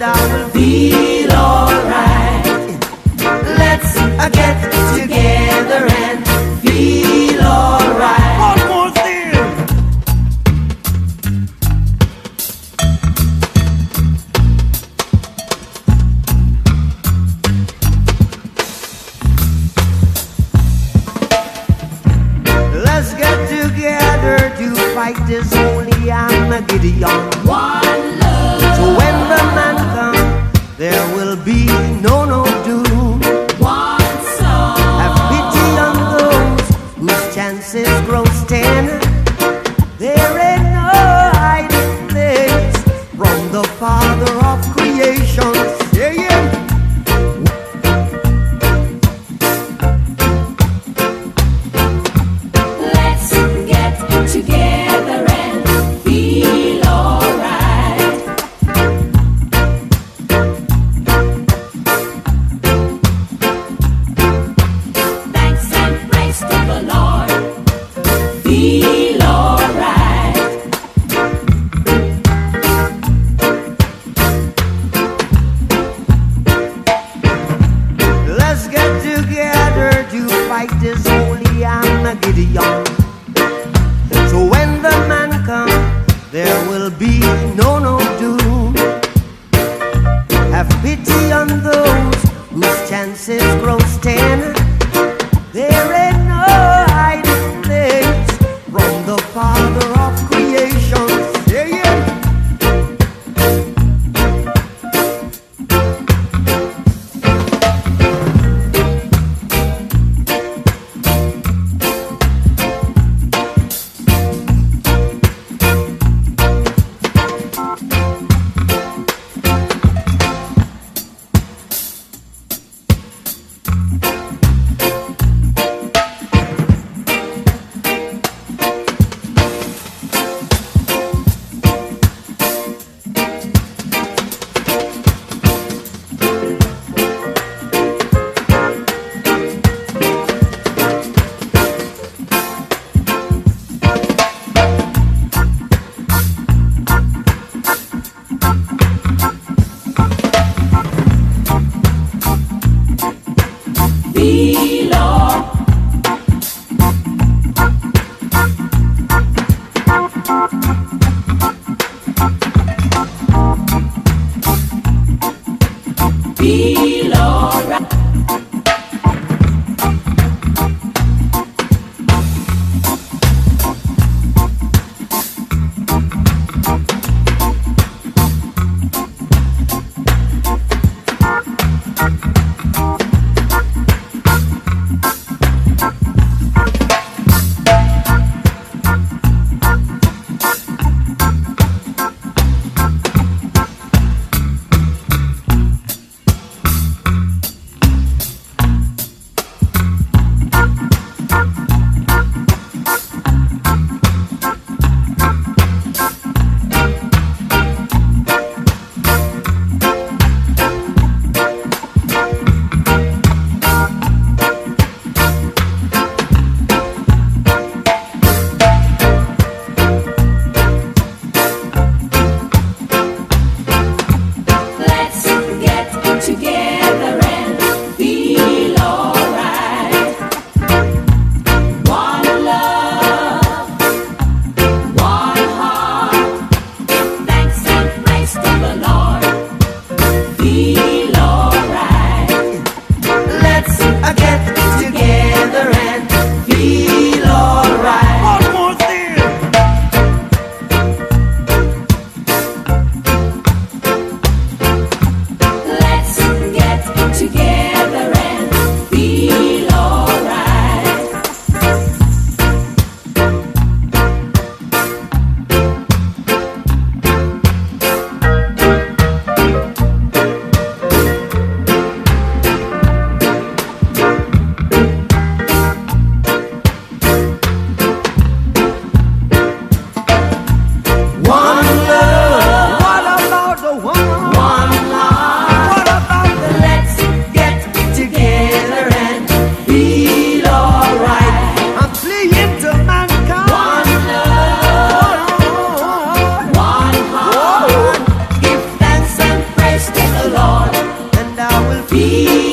and I will feel alright. Let's get together and feel alright. One more thing. Let's get together to fight this holy Armageddon. One love. To win the man there will be no no doom. One soul. Have pity on those whose chances grow ten. There Let's get together to fight this holy Armageddon. So when the man comes, there will be no no doom. Have pity on those whose chances grow. There ain't will be.